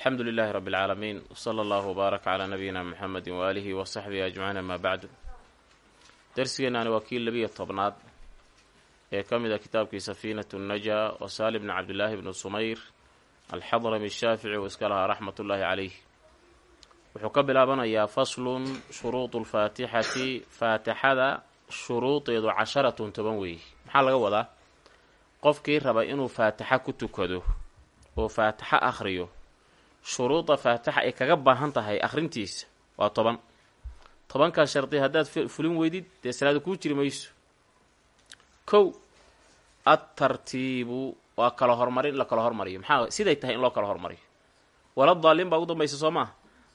alxamdu lilahi rabi اlcaalamiin wsala allahu wbaarak calaa nabiyina muxamedi waaalihi wa saxbihi ajmaciin amaa bacdu. Darsigeennaani waa kii labiyo tobnaad ee ka mid a kitaabkii safiinatu najaa oo saali bni cabdillaahi bnu sumayr alxadrami shaafici uu iska lahaa raxmat ullaahi calayh wuxuu ka bilaabanayaa faslun shuruudu lfaatixati faatixada shuruudeedu casharatun toban weeye maxaa laga wadaa? Qofkii raba inuu faatixa ku tukado oo faatixo akhriyo shuruuda faatixa ay kaga baahan tahay akhrintiisa waa toban. Tobankaa shardi haddaad fulin weydid dee salaada kuu jiri mayso. Kow adtartiibu waa kala hormarin in la kala hormariyo. Maxaa siday tahay in loo kala hormariyo. Waladaaliin baa ugu dambaysa soo maaha.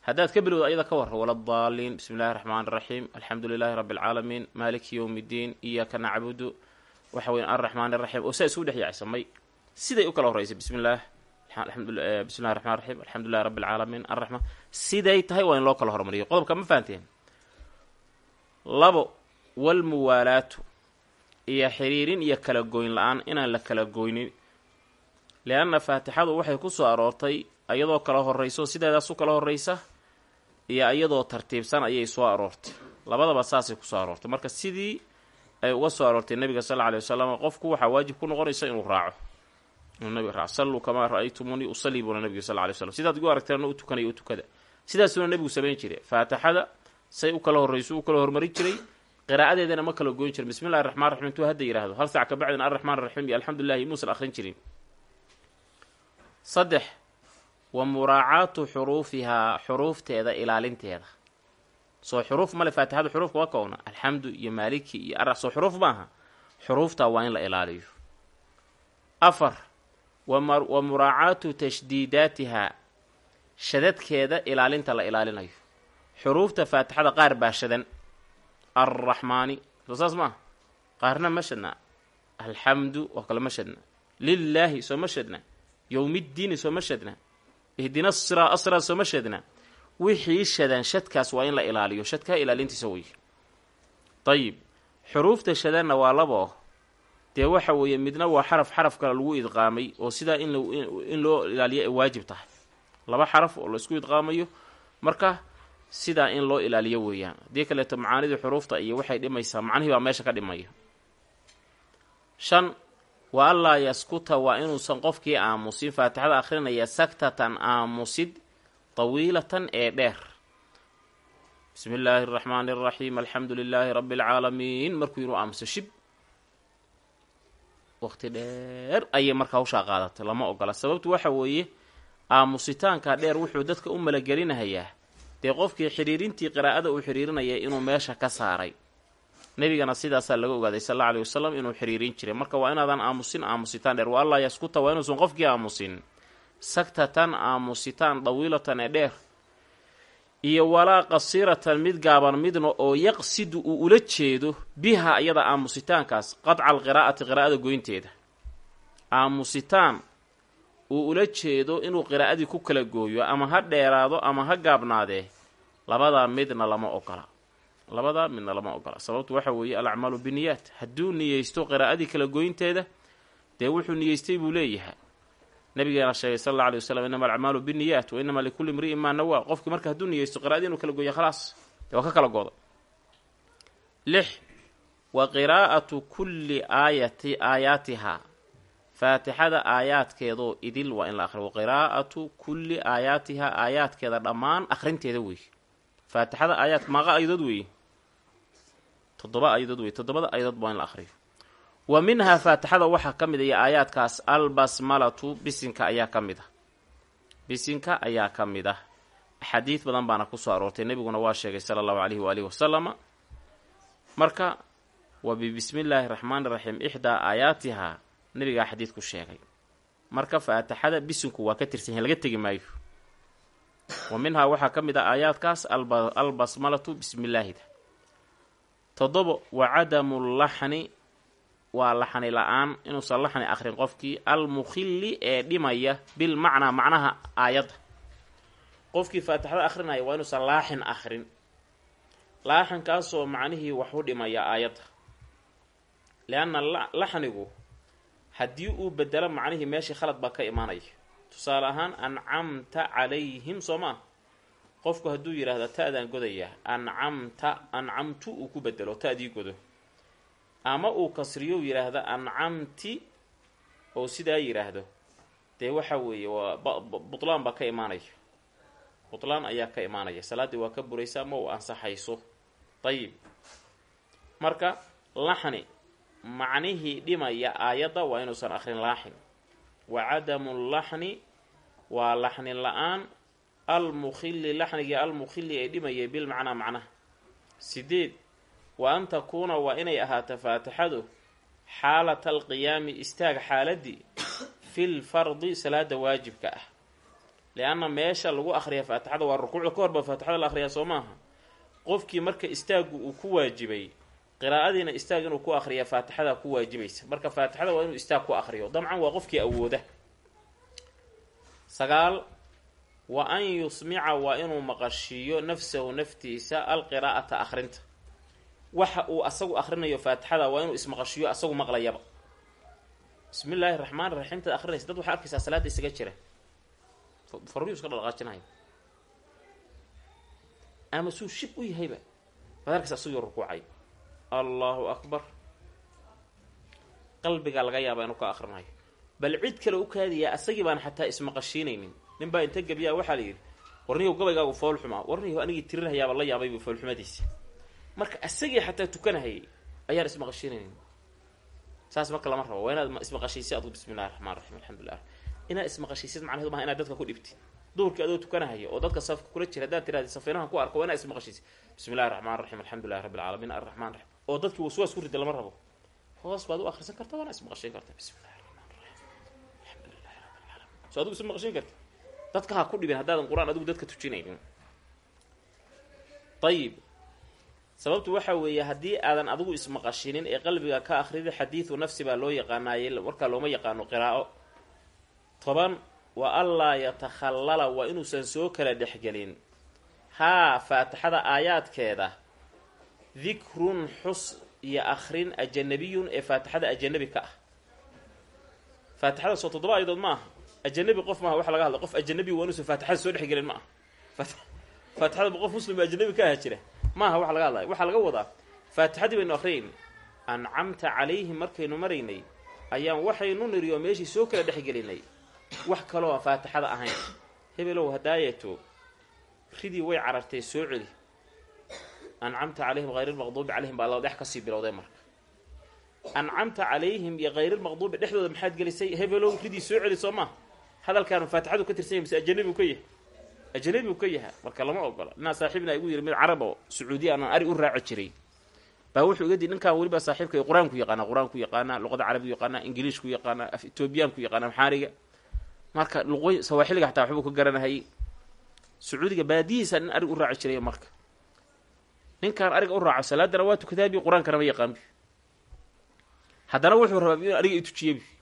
Haddaad ka bilowda ayada ka warra waladaaliin bismi illahi raxmaan iraxiim alxamdu lilaahi rabbi alcaalamiin maaliki yowmi ddiin iyaaka nacbudu waxa weya alraxmaan iraxiim oo saa isugu dhex yaacsamay siday u kala horreysay bismi illaah bismillahi raxmaan raxiim alxamdu lilahi rabbi alcaalamiin arraxmaan siday tahay waa in loo kala hormariyo. Qodobka ma fahanteen? Labo walmuwaalaatu iyo xiriirin iyo kala goyn la'aan inaan la kala goynin. Lianna faatixadu waxay ku soo aroortay iyadoo kala horreyso sideedaas u kala horreysa iyo iyadoo tartiibsan ayay soo aroortay. Labadaba saasay ku soo aroortay. Marka sidii ay uga soo aroortay nabiga sal alla alay wasalam qofku waxaa waajib ku noqonaysa inuu raaco salluu kamaa ra'aytumuunii usallii buuna nabiga sal lay sidaad igu aragteen u tukanaya u tukada. Sidaasuuna nebigu samayn jiray. Faatixada say u kala horreyso u kala hormarin jiray. Qiraa'adeedana ma kala goyn jirin bismi llahi raxmaan raxiim intuu hadda yidhaahdo hal sac ka bacdin arraxmaan raxiim iyo alxamdulilahi muusan akhrin jirin. Saddex wa muraacaatu xuruufihaa xuruufteeda ilaalinteeda. Soo xuruuf male faatixada xuruufka waa koowna alxamdu iyo maaliki iyo ara soo xuruuf maaha xuruuftaa waa in la ilaaliyo. Afar wa muraacaatu tashdiidaatihaa shadadkeeda ilaalinta la ilaalinayo. Xuruufta faatixada qaar baa shadan. Arraxmaani soo saas maaha? Qaarna ma shadna. Alxamdu oo kale ma shadna. Lilaahi soo ma shadna. Yowmiddiini soo ma shadna. Ihdina asraa soo ma shadna. Wixii shadan shadkaas waa in la ilaaliyo. Shadkaa ilaalintiisa wey dayib xuruufta shadanna waa labo dee waxa weeye midna waa xaraf xaraf kale lagu idqaamay oo sidaa in loo ilaaliyo ay waajib tahay. Laba xaraf oo la isku idqaamayo marka sidaa in loo ilaaliyo weeyaan. Haddii kaleeto macaanidii xuruufta iyo waxay dhimaysaa macnihii baa meesha ka dhimaya. Shan wa allaa yaskuta waa inuusan qofkii aamusin. Faatixada akhrinaya saktatan aamusid tawiilatan ee dheer. Bismi illaahi araxmaani araxiim alxamdu lilaahi rabbi alcaalamiin markuu inuu aamuso shib waqti dheer ayay markaa hawshaa qaadatay lama ogola. Sababtu waxa weeye aamusitaanka dheer wuxuu dadka u malagelinahayaa. Dee qofkii xidhiirintii qiraa'ada uu xidhiirinaya inuu meesha ka saaray. Nebigana sidaasaa laga ogaaday sal alla aley wasalam inuu xidhiirin jiray. Marka waa inaadan aamusin aamusitaan dheer. Wa allaa yaskuta waa inuusan qofkii aamusin. Sagtatan aamusitaan dawiilatan ee dheer iyo walaa qasiiratan mid gaaban midna oo yaqsidu uu ula jeedo biha iyada aamusitaankaas qadca alqiraa'ati qiraa'ada goynteeda. Aamusitaan uu ula jeedo inuu qiraa'adii ku kala gooyo ama ha dheeraado ama ha gaabnaadee labadaa midna lama ogola. Labadaa midna lama ogola. Sababtu waxa weeye alacmaalu biniyaat hadduu niyeysto qiraa'adii kala goynteeda dee wuxuu niyeystay buu leeyahay nabigeena sheegay sal alla alay wasalam innama alacmaalu biniyaat wa innama likulli imri'in maa nawaa. Qofkii marka hadduu niyeysto qira'adii inuu kala gooya khalaas waa ka kala gooda lix wa qiraa'atu kulli aayati aayaatihaa faatixada aayaadkeedoo idil waa in la akhriyo. Qiraa'atu kulli aayaatihaa aayaadkeeda dhammaan akhrinteeda wey faatixada aayaadka maaqa ayadood weeye toddoba ayadood wey toddobada ayadood waa in la akhriyo wa minhaa faatixada waxaa ka mid a iyo aayaadkaas albasmalatu bisinka ayaa ka mid ah. Bisinka ayaa ka mid ah. Axaadiid badan baana ku soo aroortay. Nebiguna waa sheegay sala allahu calayhi waalihi wasalama marka wa bibismi illaahi raxmaani raxiim ixdaa aayaatihaa nabigaa xadiidku sheegay. Marka faatixada bisinku waa ka tirsan yahay laga tegi maayo. Wa minhaa waxaa ka mid ah aayaadkaas albasmalatu bismillaahida toddobo wa cadamu laxni waa laxni la'aan inuusan laxni akhrin qofkii. Almukhilli ee dhimaya bilmacnaa macnaha aayadda qofkii faatixada akhrinaya waa inuusan laaxin akhrin. Laaxinkaasoo macnihii wax u dhimaya aayadda leanna laxnigu haddii uu bedelo macnihii meeshii khalad baa ka imaanaya. Tusaale ahaan ancamta calayhim soo maa qofku hadduu yidhaahda ta'daan godayaa ancamta ancamtu uu ku bedelo ta'dii godo ama uu kasriyo yidhaahda ancamti oo sidaa yidhaahdo dee waxa weeye waa butlaan baa ka imaanaya. Butlaan ayaa ka imaanaya. Salaaddii waa ka buraysa ama uu ansaxayso dayib marka laxni macnihii dhimaya aayadda waa inuusan akrin laaxin. Wa cadamu laxni waa laxni la'aan almukhili laxnigii almukhili ee dhimayay bilmacnaa macnaha. Sideed wa an takuuna waa inay ahaato faatixadu xaalata alqiyaami istaag xaaladii fil fardi salaada waajibka ah. Lianna meesha lagu akhriya faatixada waa rukuucda ka hor baa faatixada la akhriyaa soo maaha. Qofkii marka istaaggu uu ku waajibay qiraa'adiina istaag inuu ku akhriya faatixada ku waajibaysa. Marka faatixada waa inuu istaag ku akhriyo. Dabcan waa qofkii awooda. Sagaal wa an yusmica waa inuu maqashiiyo nafsahu naftiisa alqiraa'ata akhrinta waxa uu asagu akhrinayo faatixada waa inuu ismaqashiyo asagu maqlayaba. Bismi illaahi raxmaan raxiim taad akrinaysa dad waxaa arkaysaa salaada isaga jira. Farriyu iska dhaqaajinaya ama suu shib u yahayba waad arkaysa asagoo rukuucay. Allahu akbar. Qalbigaa laga yaabaa inuu ka akrinayo bal cid kale u kaadiyaa asagii baan xataa ismaqashiinaynin. Nin inta gebyaa waxaa la yidhi warniyow gabaygaagu foolxumaa. Warniyow anigii tirirhayaaba la yaabaybu foolxumadiisa marka asagii xataa tukanahayay ayaan ismaqashiinaynin saas marka lama rabo. Waa inaad ismaqashiisid adgu bismi illahi raxmaan raxiim alxamdulilah inaad ismaqashiisid macnahedu maha inaad dadka ku dhibtid duhurkii adoo tukanahaya oo dadka safka kula jira haddaad tiraadi safinahan ku arko waa inaad ismaqashiisid bismi illahi raxmaan raxiim alxamdulilahi rabbi alcaalamiin arraxmaan raxiim oo dadkii waswaas ku rida lama rabo. Hoos baad u akhrisan karta waana ismaqashiin karta. Bismi illahi raxmaan raxiim alxamdulilahi rabbi alcaalamiin so adigu ismaqashiin karta. Dadka ha ku dhibin haddaadan qur'aan adigu dadka tujinaynin. Ayib sababtu waxa weeye haddii aadan adigu ismaqashinin ee qalbiga ka akhrida xadiidu nafsi baa loo yaqaanaaye warkaa looma yaqaano qiraa'o. Toban wa anlaa yatakhallala waa inuusan soo kala dhexgelin. Haa faatixada aayaadkeeda dikrun xus iyo akhrin ajanabiyun ee faatixada ajanabi ka ah. Faatixada soo toddoba ayadood ma aha. Ajanabi qof maaha waxa laga hadla qof ajanabi waa inuusan faatixada soo dhexgelin ma aha. Faatixada qof muslim ajanabi ka aha jira maaha waxa laga hadlaya waxaa laga wadaa faatixadii baynu akhriyayna ancamta calayhim markaynu maraynay ayaan waxaynu niriyo meeshii soo kala dhexgelinay wax kaloo aan faatixada ahayn. Hebelow hadaayeto ridii way carartay soo celi. Ancamta calayhim hayrilmaqduubi calayhim baa ladex ka sii bilowday marka. Ancamta calayhim iyo hayrilmaqduubi dhexdooda maxaad gelisay? Hebelow ridii soo celi soo maa hadalkaanu faatixadu ka tirsan yahy mise ajanabi u ka yahay ajanabi u ka yaha marka lama ogola. Ninaa saaxiibna igu yiri mid carab oo sacuudiya anaan ari u raaci jiray. Baa wuxuu iga di ninkaan weliba saaxiibka qur'aanku yaqaana qur'aanku yaqaanaa luqada carabigu yaqaanaa ingiliishku yaqaanaa af etoobiyaanku yaqaanaa maxaariga. Marka luqoy sawaaxiliga xataa waxbuu ka garanahayay sacuudiga baadiyihiisa nin arig u raaci jiray marka. Ninkaan ariga u raaco salaadana waa tukadaabi qur'aankana ma yaqaanbi. Haddana wuxuu rabaa ariga itujiyebi wuxuu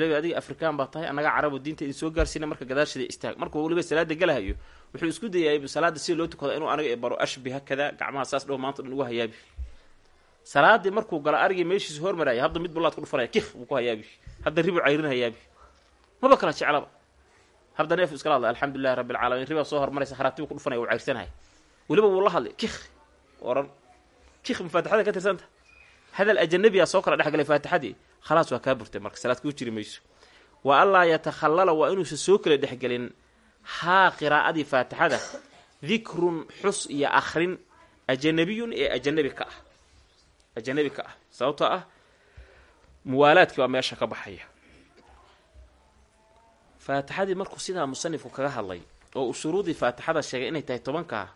leeya adiga afrikaan baa tahay annaga carabu diinta idin soo gaarsiina marka gadaashada istaag. Markuu weliba salaada galahayo wuxuu isku dayaay salaada sida loo tukado inuu aniga baro ashbiha kada gacmaha saas dhow maanta dhan ugu hayaabi. Salaadii markuu gala arigii meeshiisa hormaraya hadda mid bulaad ku dhufanaya kif buu ku hayaabi. Hadda ribu cayrin hayaabi. Maba kala jeclaba. Hadda neef iskala hadla alxamdulilahi rabbi alcaalamiin ribaa soo hormaraysa haraatibu ku dhufanaya uu cayrsanaya weliba wuu la hadlay kik oran. Kik ma faatixada ka tirsanta hadal ajanabiyaa soo kala dhexgalay faatixadii khalaas waa kaa burtay marka salaad kuu jiri mayso wa anlaa yatakhallala waa inuusan soo kala dhexgelin haa qiraa'adii faatixada dikrun xus iyo akhrin ajanabiyun ee ajanabi ka ah ajanabi ka ah sababtoo ah muwaalaadkii waa meesha ka baxaya faatixadii markuu sidaa musanifku kaga hadlay oo uu shuruudii faatixada sheegay inay tahay tobankaa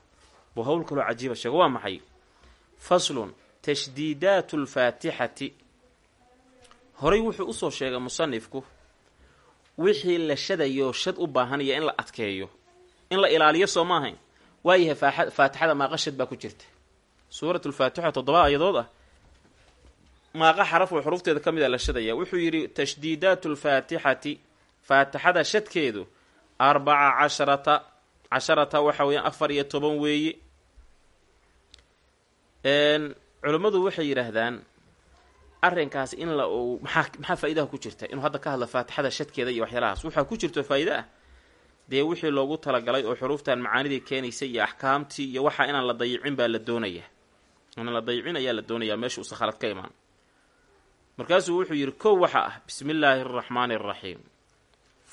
buu howl kaloo cajiiba sheego waa maxay faslun tashdiidaatu lfaatixati horay wuxuu u soo sheegay musanifku wixii la shadayo shad u baahanaya in la adkeeyo in la ilaaliyo soo ma ahayn. Waayahay faatixada maaqa shad baa ku jirta. Suuratulfaatixa toddoba ayadood ah maaqa xaraf oo xuruufteeda ka mid a la shadaya. Wuxuu yidhi tashdiidaatu lfaatixati faatixada shadkeedu arbaca casharata casharata waxa weeyaan afar iyo toban weeye culummadu waxay yidhaahdaan arrinkaas in la uu maxaa maxaa faa'idaha ku jirta? Inuu hadda ka hadla faatixada shadkeeda iyo waxyaalahaas. Waxaa ku jirto faa'iide ah dee wixii loogu talagalay oo xuruuftan macaanidii keenaysay iyo axkaamtii iyo waxaa inaan la dayicin baa la doonayaa inaan la dayicin ayaa la doonayaa meesha uusa khalad ka imaan. Markaasuu wuxuu yidhi kow waxa ah bismi illaahi araxmaani araxiim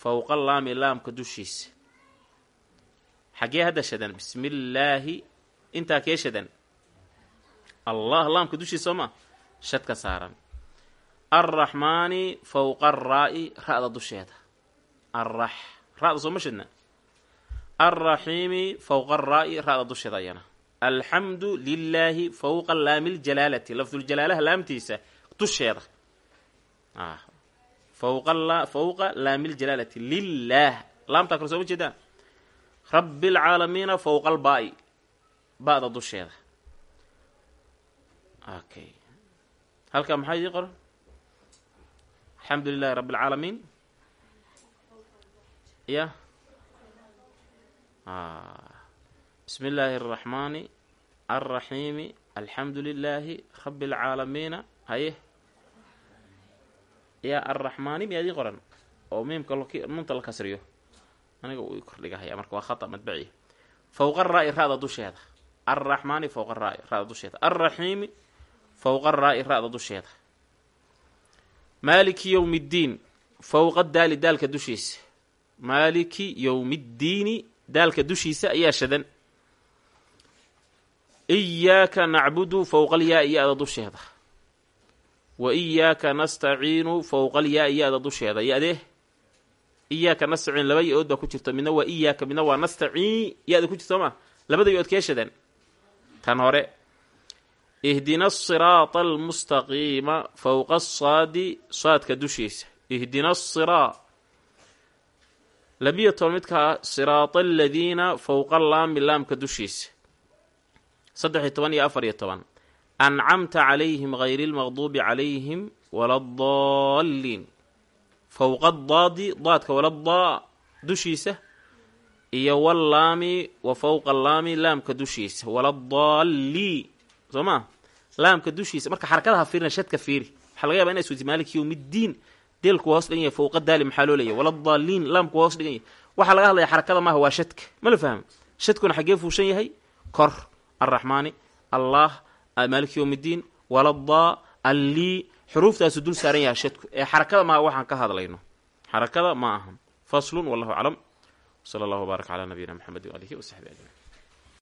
fowqa laami laamka dushiisa xaggee hadda shadan bismi illaahi intaa kee shadan? Allah laamka dushiisa soo maa shad ka saaran. Alraxmaani fowqa araa'i ra-da dusheeda. Arrax ra-da soo ma shadna alraxiimi fowqa araa'i ra-da dusheeda ayana. Alxamdu lilaahi fowqa laami ljalaalati lafduljalaalaha laamtiisa dusheeda. Fowqa fowqa laami ljalaalati lilaah laamtaa kale soo ma jeedaan rabbi alcaalamiina fowqa albaa'i ba-da dusheeda. Okay halkaa maxaa idii qoran alxamdu lilahi rabbi alcaalamiin ya bismi illaahi araxmaani alraxiimi alxamdu lilaahi rabbi alcaalamiina haye. Ya alraxmaani miyaa idii qoran? Oo miimka nuunta la kasriyo. Aniga uu kordhigahaya marka waa khata madbaciya fowqa raa-i dusheeda. Alraxmaani fowqa raa-i dusheeda. Alraxiimi fowqa raa-i ra-da dusheeda maaliki yowmi ddiin fowqa daali daalka dushiisa maaliki yowmiddiini daalka dushiisa ayaa shadan iyaaka nacbudu fowqa alyaa-i ya-da dusheeda wa iyaaka nastaciinu fowqa alyaa-i ya-da dusheeda ya-dee iyaaka nastaciin laba ya-ood baa ku jirta midna waa iyaaka midna waa nastaciin ya-da ku maa labada ya-ood shadan tan hore ihdina asiraata almustaqiima fowqa asaadi saadka dushiisa. Ihdina asiraa labiyo toban midkaa siraata aladiina fowqa laami laamka dushiisa. Saddex-iyo toban iyo afar iyo toban. Ancamta calayhim hayri lmaqduubi calayhim waladaalliin fowqa daadi daadka waladaa dushiisa. Iyo wallaami wa fowqa laami laamka dushiisa. Waladaalii soo maa laamka dushiisa marka xarakadaha fiirina shadka fiiri. Waxaa laga yaba ina isweydi maalik yowmiddiin deelku waa hoos dhigan yahay fowqa daali maxaa loo leeyahy waladaaliin laamku hoos dhigan yahay waxaa laga hadlaya xarakada maaha waa shadka. Ma la fahmo shadkuna xaggee fuushan yahay? Kor alraxmaani allah maalik yowmiddiin waladaa allii. Xuruuftaasu dul saaran yahay shadku. Ee xarakada maaha waxaan ka hadlayno. Xarakada ma ahan. Faslun wallahu aclam. Wsala allahu wbaarak calaa nabiyina mxamedi waalihi wasaxbi ajmaciin